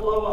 blow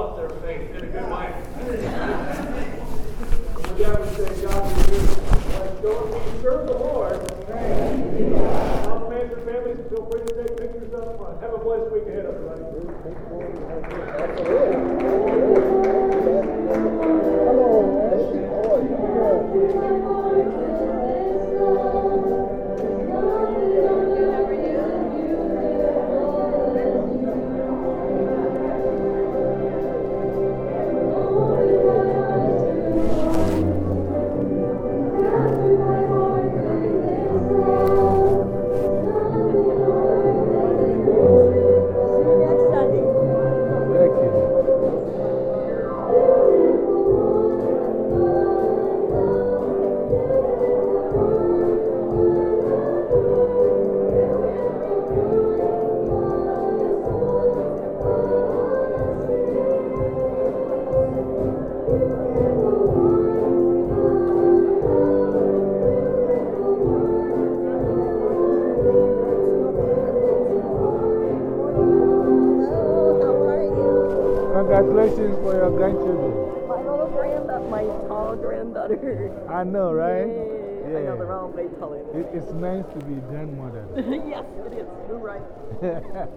Congratulations for your grandchildren. My little granddaughter, my tall granddaughter. I know, right? Yay. Yeah. I know the wrong way telling it. It's nice to be grandmother. yes, it is. You're right.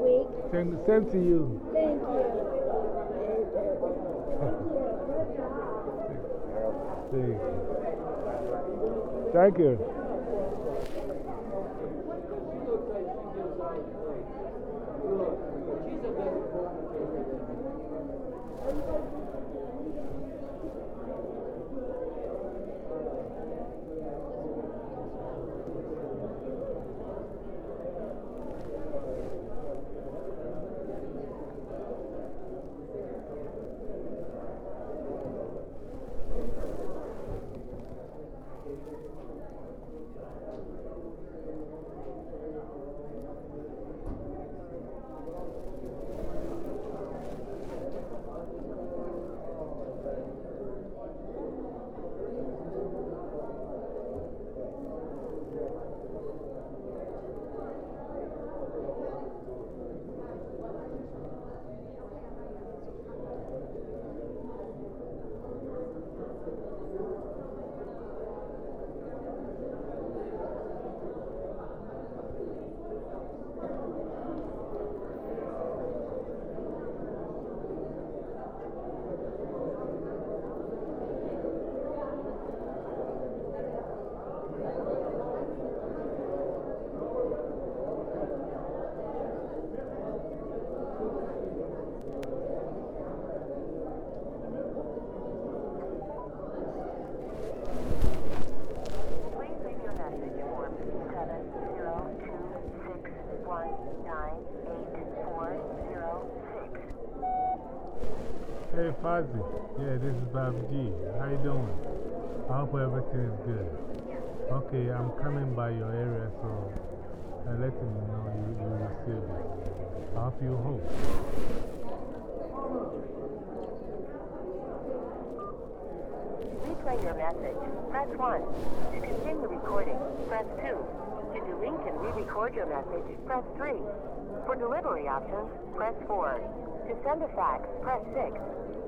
Same, same to you. Thank you. Thank you. Hey, Fuzzy. Yeah, this is Bob G. How you doing? I good. Okay, I'm coming by your area, so I let you know you, you receive it. I hope you hope. Replay your message. Press 1. To continue recording, press 2. To delete and re-record your message, press 3. For delivery options, press 4. To send a fax, press 6.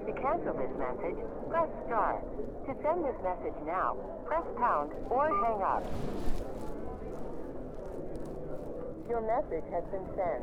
To cancel this message, press star. To send this message now, press pound or hang up. Your message has been sent.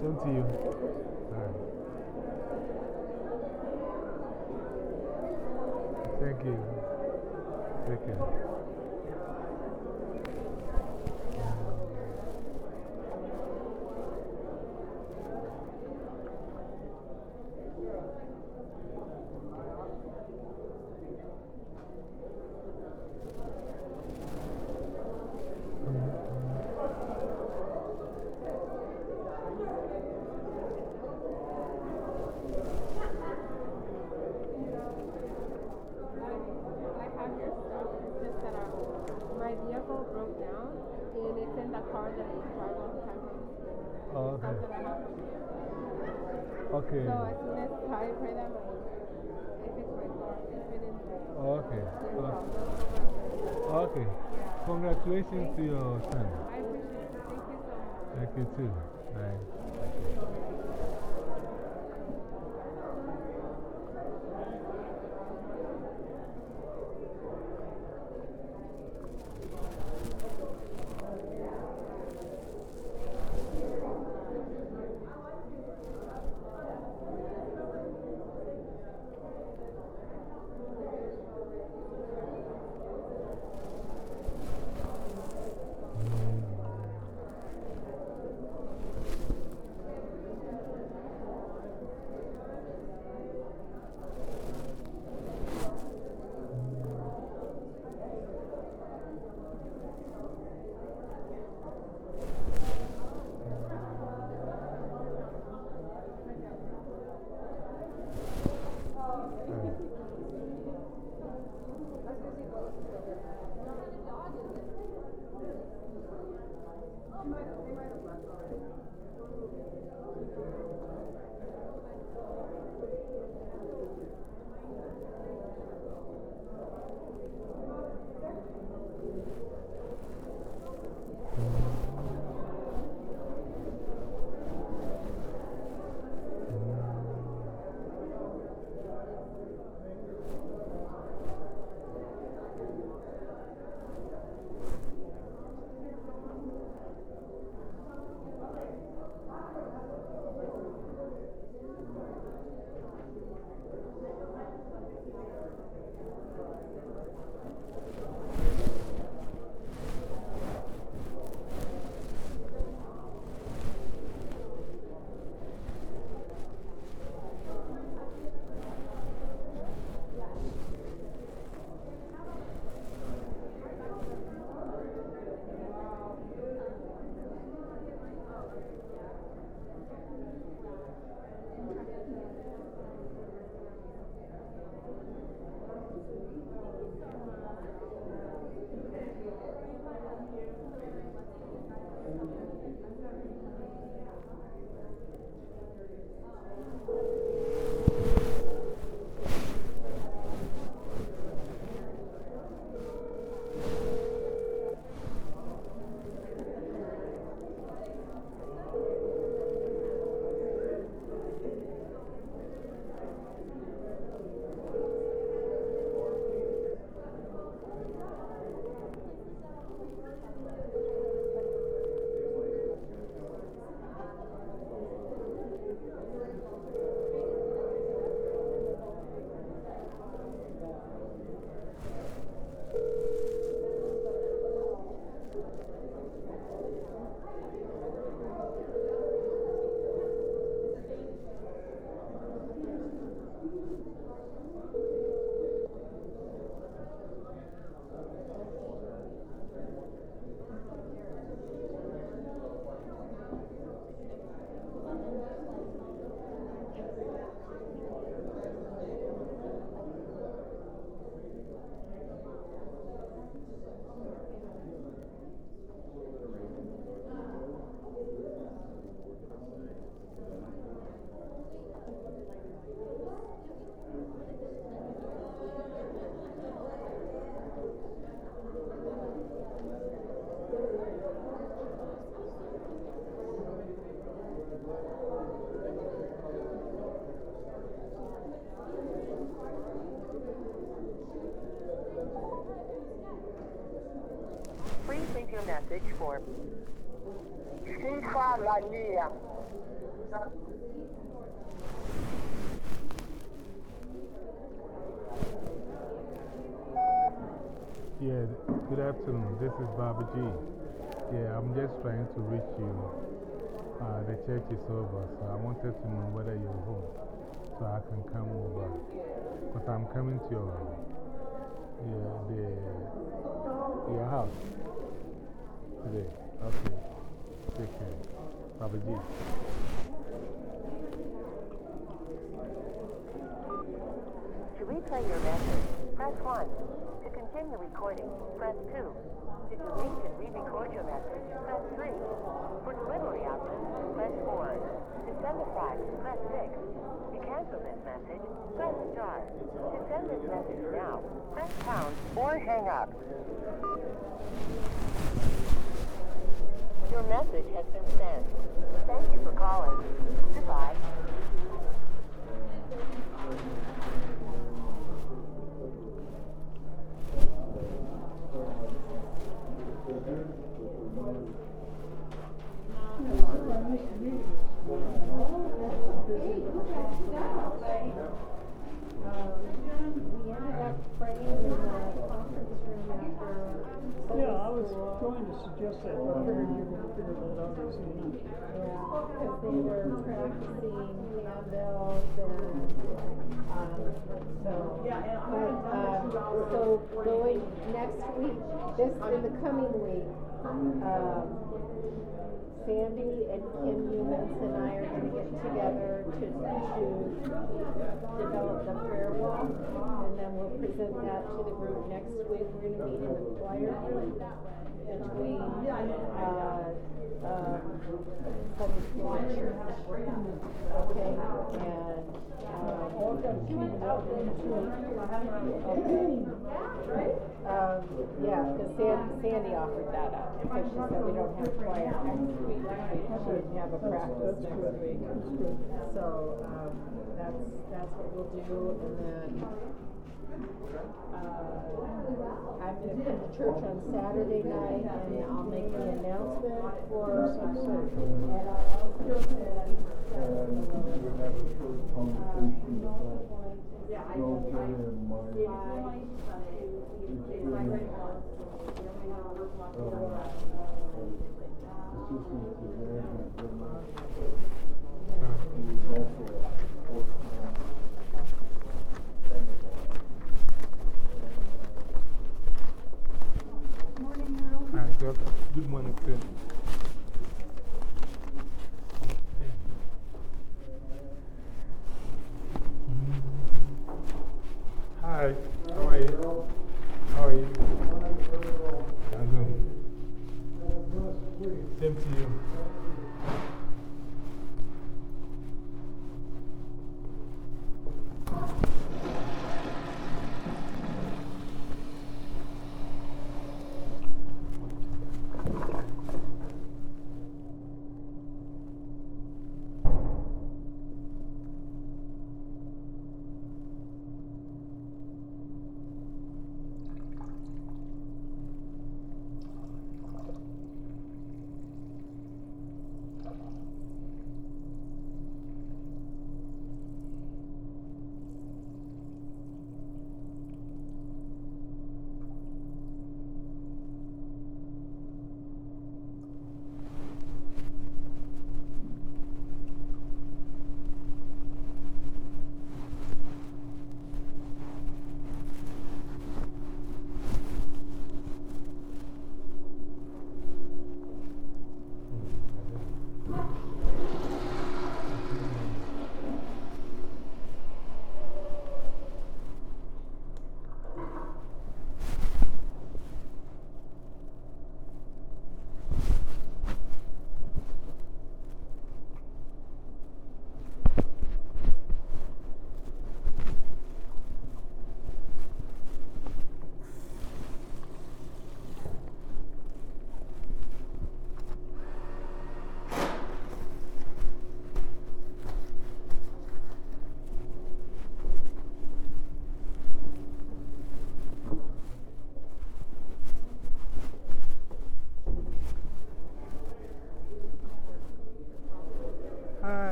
Same to you. All right. Thank you. Take care. I have your stuff. It's just that um, my vehicle broke down and it's in the car that I drive all the time home. Oh, Stuff okay. that I have from you. Okay. So as soon as I pray that if it's my car, it's been in there. Okay. Problems. Okay. Congratulations to your son. I appreciate it. Thank you so much. Thank you too. Bye. Yeah, good afternoon. This is Baba G. Yeah, I'm just trying to reach you. Uh, the church is over, so I wanted to know whether you're home so I can come over. Because I'm coming to your, yeah, the, your house today. Okay. Take care. Baba G. To replay your message, press 1. To continue recording, press 2. To delete and re-record your message, press 3. For delivery options, press 4. To send a fax, press 6. To cancel this message, press star. To send this message now, press pound or hang up. Your message has been sent. Thank you for calling. Goodbye. We ended up praying in the conference room after. Yeah, I was going to suggest that, but I figured you would figure that out as soon Yeah, because they were practicing handbells and, um, so. But, um, so going next week, this, in the coming week, um, Sandy and Kim Humans and I are gonna get together to, to develop the prayer walk. And then we'll present that to the group next week. We're gonna meet in the choir between, uh, um, school at church. Okay, and, um. Um, yeah, because Sandy, Sandy offered that up, because she said we don't have choir next week, she didn't have a practice next week. So, um, that's, that's what we'll do, and then, uh, I'm gonna come to church on Saturday night, and I'll make the announcement for some sort And we would have a short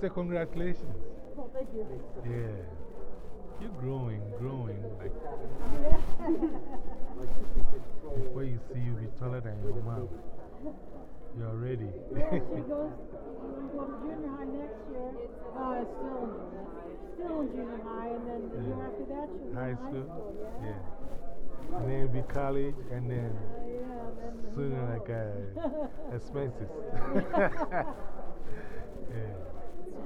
Said congratulations. Well, thank you. Yeah. You're growing, growing. Like, before you see you be taller than your mom. You're ready. Yeah, she goes, well, junior high next year. Uh, still in junior high. Still in junior high, and then the year after that, she's in High high school? school. yeah. Yeah. And then be college, and then Uh, yeah, then soon like uh, expenses. yeah.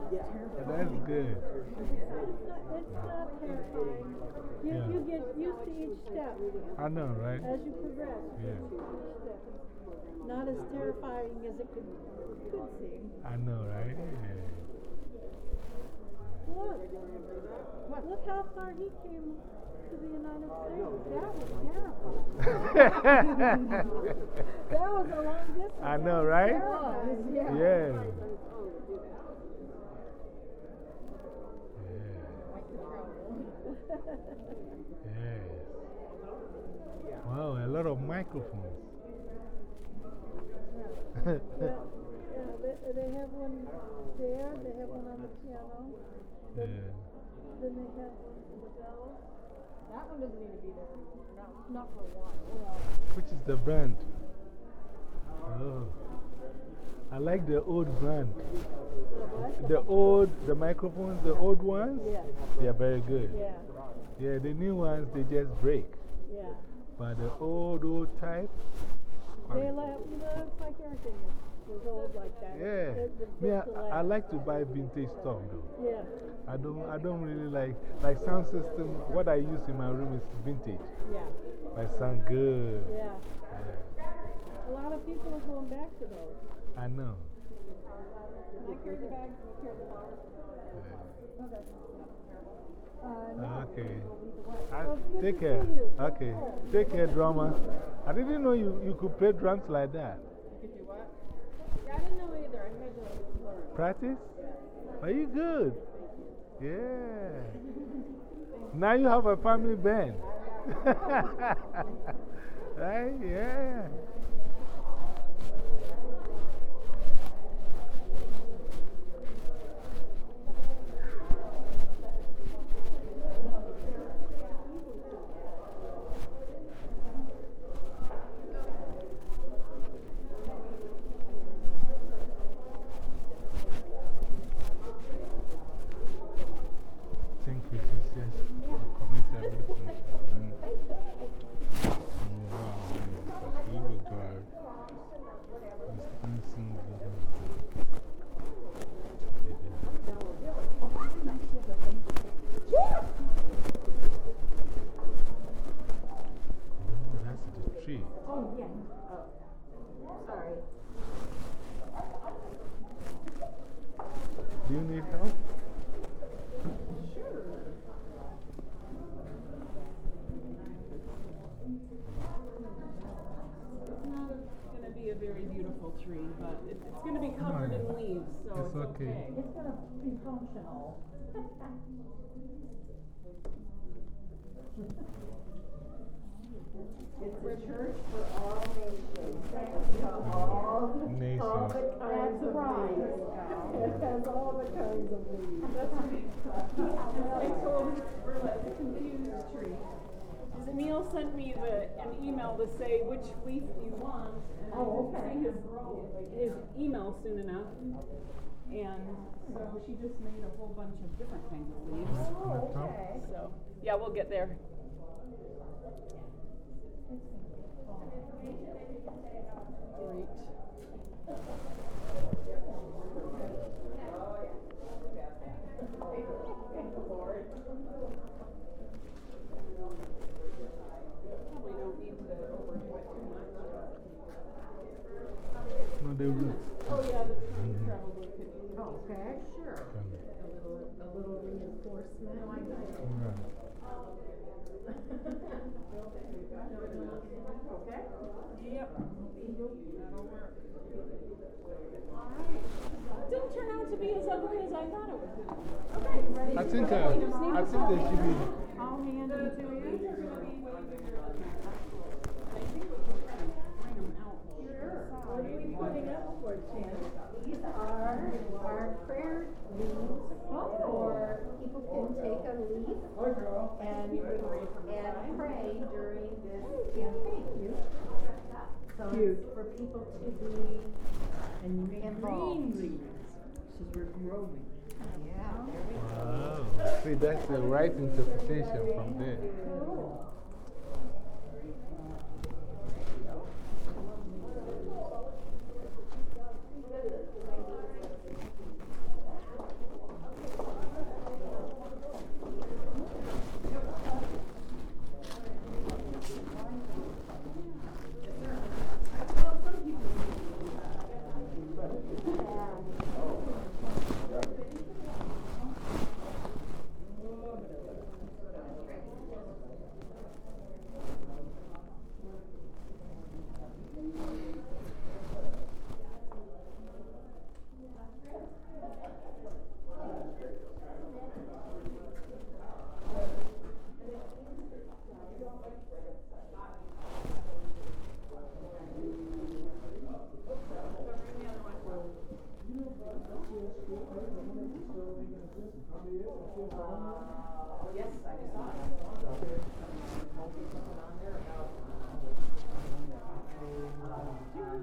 But that's good. It's not, terrifying. You, Yeah. you get used to each step I know, right? as you progress. Yeah. get used to each step. It's not as terrifying as it could, could seem. I know, right? Yeah. Look, look how far he came to the United States. That was terrifying. that was a long distance. I know, right? Yeah. Yeah. Yeah. Yes. Wow, a lot of microphones. Yeah, yeah, they, they have one there, they have one on the piano, yeah. then they have one for the bells. That one doesn't need to be there, not, not for a while. Which is the brand? Oh. I like the old brand. The old, the microphones, the old ones, Yeah, they are very good. yeah, Yeah, the new ones, they just break. yeah. But the old, old type, They like, you like everything is, old like that. Yeah. Me, I, I like to buy vintage stuff though. Yeah. I don't, I don't really like, like sound system. What I use in my room is vintage. Yeah. But it sound good. Yeah. A lot of people are going back to those. I know. Okay. Take care. Okay. Take care, drummer. I didn't know you, you could play drums like that. Practice? Are you good? Yeah. Now you have a family band. right? Yeah. Thank you, Jesus, for committing everything. And, and wow, because we will God. It's dancing Oh, that's the tree. Oh, yeah. Oh, sorry. Do you need help? It's not going to be a very beautiful tree, but it, it's going to be covered in leaves, so It's it's, okay. okay. It's gonna be functional. It's a church for all nations. All, all the Nations. kinds of leaves. It has all the kinds of leaves. that's I told Berla it's a confused tree. Emil sent me the, an email to say which leaf you want, and I Oh, didn't okay. see his, his email soon enough. And so she just made a whole bunch of different kinds of leaves. Oh, okay. So, yeah, we'll get there. Great. Don't need to overdo it too much. No, the roots. Oh, yeah, the tree probably could use. Okay, sure. A little, a little reinforcement. Yeah. Okay. Yep. That'll work. Didn't turn out to be as ugly as I thought it would be. Okay, ready? I think, uh, I think they should be. I'll hand them to you. These are be way bigger than that. I think we and bring them out. Sure. What are we putting up for, Jen? These are our prayer leaves. Or people can take a leaf and, and pray during this campaign. So it's for people to be And you need involved. green leaves, since we're growing. See, that's the right interpretation from there.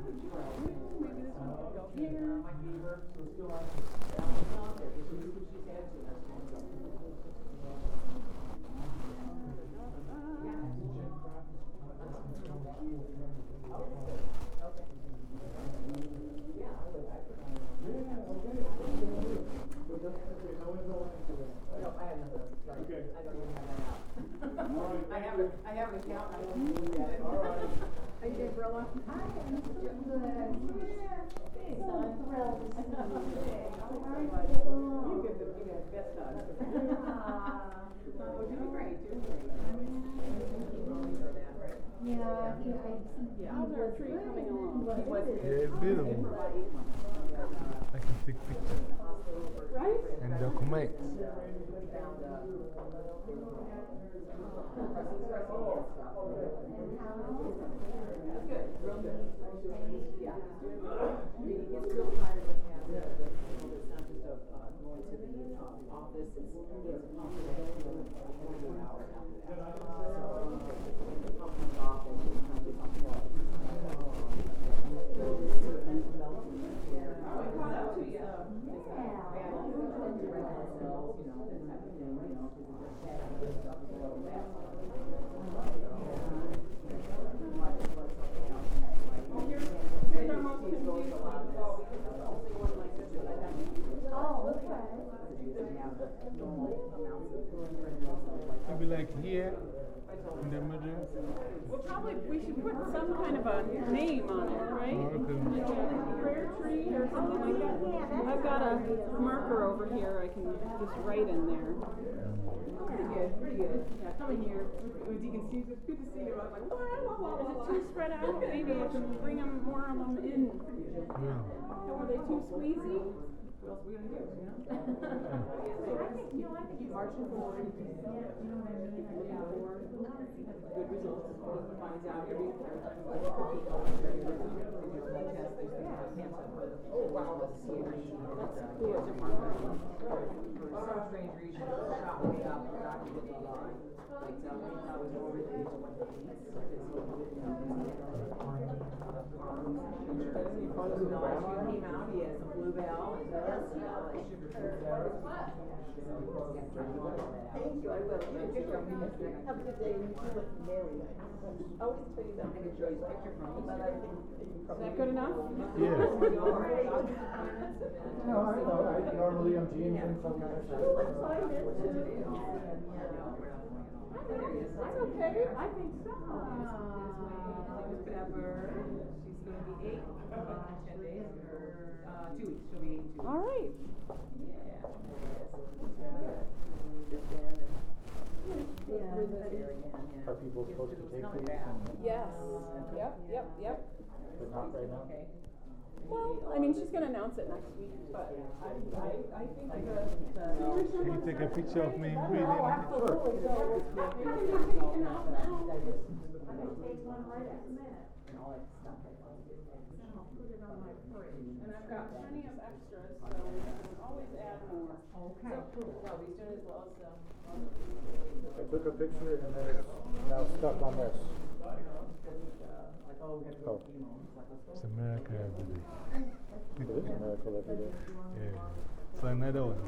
Maybe this one can go here. You? Yeah, see. How's our tree coming along? Yeah, beautiful. I can Right? and. Yeah you know, it's not just a, uh, going to the, uh, office, it's, he has a confidential, hour after that. So, the pump comes off and he's kind of pump off. Oh, it caught up to you. Here's our most confusing one, because it's the only one like this that I have. Oh, okay. Maybe like here in the middle. Well, probably, we should put some kind of a name on it, right? Oh, okay. Like Prayer tree or something like that. I've got a marker over here I can just write in there. Pretty good, pretty good. Yeah, coming here, when Deacon Steve, it's good to see you. I was like, blah, blah, blah, blah. Is it too spread out? Maybe I can bring them, more of them in. Yeah. Or were they too squeezy? What else are we gonna do, you know? I think, you know, I think. Marching forward. You know what I mean? Yeah. Good results. Finds out every, every time you go to people, every result, in your blood test, there's the cancer. Oh, wow. That's cool. Cancer some strange reason, it shot way up, the doctor didn't know why. Like, tell me, I was over the age of what, eight, because he, you know, he had a carbs and sugar. He came out, he has a blue bell and this, you know, like sugar. Thank you, I will. Have a good day, you look very nice. I always tell you that. I can show you a picture from But I think that you Is that good enough? Yeah. No, I know, I normally am jeans and some kind of shirt. Five minutes. That's okay, I think so. Miss Pepper, she's gonna be eight, uh, ten days, or, uh, two weeks, she'll be eight two. All right. Yeah. Are people supposed to take these and, Yes, yep, yep, yep. but not right now? Well, I mean, she's gonna announce it next week, but I, I, I think the, the. Can you take a picture of me reading? Oh, absolutely. I'm having her taken out now. I'm gonna take one right at the minute. And I'll put it on my fridge, and I've got plenty of extras, so we can always add more. Okay, cool. Well, he's doing as well as, uh. I took a picture and then it's now stuck on this. Oh. oh. It's a miracle every day. It is a miracle every day. Yeah. So another one.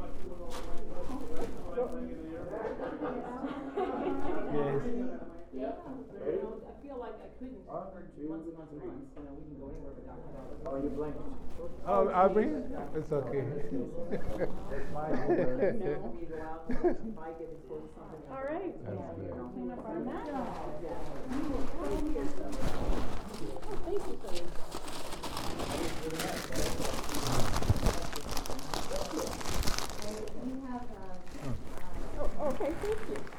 Yes. I feel like I couldn't for One, two, months and months and months, you know, we can go anywhere but Dr. Bell. Oh, you blinked. Oh, Aubrey? It's okay. That's my number. No, we go out, if I get exposed to something. All right. That's good. Clean up our mess. Oh, thank you for this. you have, uh, Oh, okay, thank you.